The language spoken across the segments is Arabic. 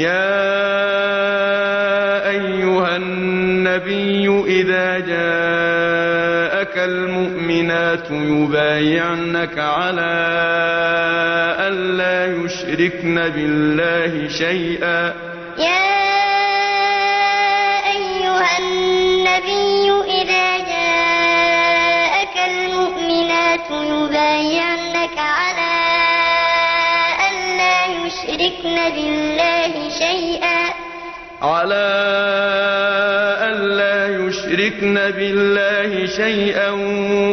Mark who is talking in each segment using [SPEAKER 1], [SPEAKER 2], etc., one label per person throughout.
[SPEAKER 1] يا أيها النبي إذا جاءك المؤمنات يبايعنك على أن لا يشركن بالله شيئا.
[SPEAKER 2] يا أيها النبي إذا جاءك المؤمنات يبايعنك على أن لا يشركن بالله
[SPEAKER 1] على ألا يشركن بالله شيئا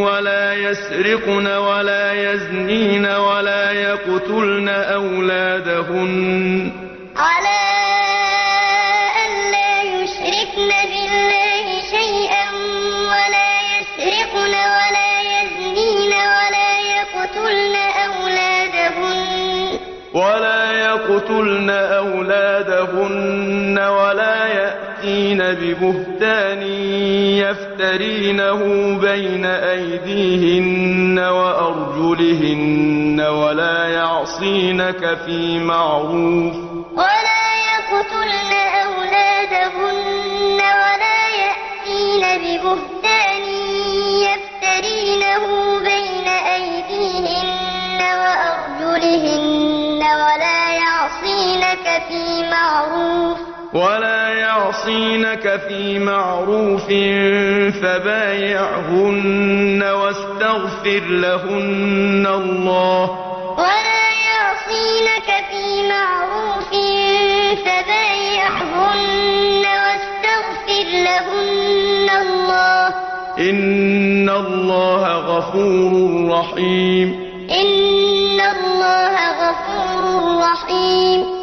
[SPEAKER 1] ولا يسرقن ولا يزنين ولا يقتلن أولادهن.
[SPEAKER 2] على ألا يشركن بالله شيئا ولا يسرقن ولا يزنين ولا يقتلن أولادهن.
[SPEAKER 1] ولا يقتلن أولادهن. ولا يأتين ببهتان يفترينه بين أيديهن وأرجلهن ولا يعصينك في معروف
[SPEAKER 2] ولا يقتلن أولادهن ولا يأتين ببهتان يفترينه بين أيديهن وأرجلهن يعصينك في معروف.
[SPEAKER 1] ولا يعصينك في معروف فبايعهن واستغفر لهن الله.
[SPEAKER 2] ولا يعصينك في معروف فبايعهن واستغفر لهن الله.
[SPEAKER 1] إن الله غفور رحيم.
[SPEAKER 2] إن الله غفور رحيم.